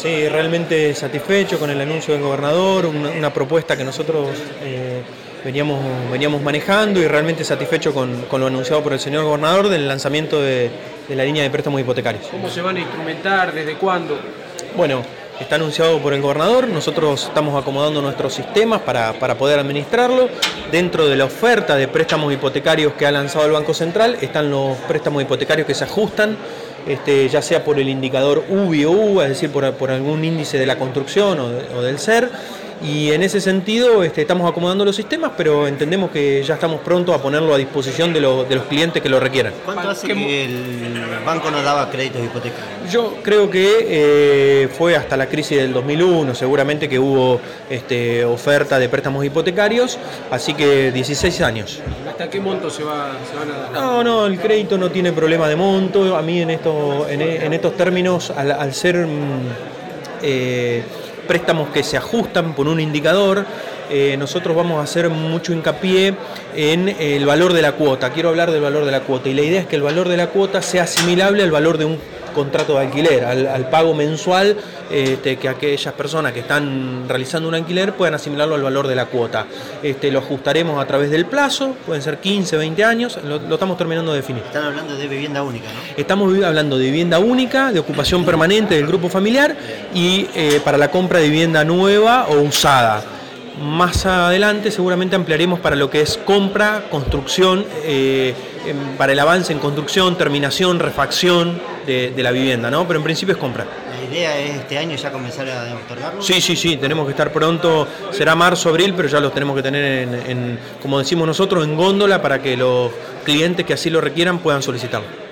Sí, realmente satisfecho con el anuncio del gobernador, una, propuesta que nosotros eh, veníamos, veníamos manejando y realmente satisfecho con, lo anunciado por el señor gobernador del lanzamiento de, la línea de préstamos hipotecarios. ¿Cómo se van a instrumentar? ¿Desde cuándo? Bueno, está anunciado por el gobernador, nosotros estamos acomodando nuestros sistemas para, para, poder administrarlo. Dentro de la oferta de préstamos hipotecarios que ha lanzado el Banco Central están los préstamos hipotecarios que se ajustan este, ya sea por el indicador UBI o U, es decir, por, algún índice de la construcción o, del ser. Y en ese sentido este, estamos acomodando los sistemas, pero entendemos que ya estamos pronto a ponerlo a disposición de, los clientes que lo requieran. ¿Cuánto hace que el banco no daba créditos hipotecarios? Yo creo que eh, fue hasta la crisis del 2001, seguramente que hubo este, oferta de préstamos hipotecarios, así que 16 años. ¿Hasta qué monto se, va, van a dar? No, no, el crédito no tiene problema de monto. A mí en, esto, en, estos términos, al, ser... Mm, eh, préstamos que se ajustan por un indicador, eh, nosotros vamos a hacer mucho hincapié en el valor de la cuota. Quiero hablar del valor de la cuota y la idea es que el valor de la cuota sea asimilable al valor de un contrato de alquiler, al, pago mensual, este, que aquellas personas que están realizando un alquiler puedan asimilarlo al valor de la cuota. Este, lo ajustaremos a través del plazo, pueden ser 15, 20 años, lo, estamos terminando de definir. Están hablando de vivienda única, ¿no? Estamos hablando de vivienda única, de ocupación permanente del grupo familiar y eh, para la compra de vivienda nueva o usada. Más adelante seguramente ampliaremos para lo que es compra, construcción, eh, para el avance en construcción, terminación, refacción de, la vivienda, ¿no? Pero en principio es compra. ¿La idea es este año ya comenzar a otorgarlo? Sí, sí, sí, tenemos que estar pronto, será marzo, abril, pero ya los tenemos que tener, en, como decimos nosotros, en góndola para que los clientes que así lo requieran puedan solicitarlo.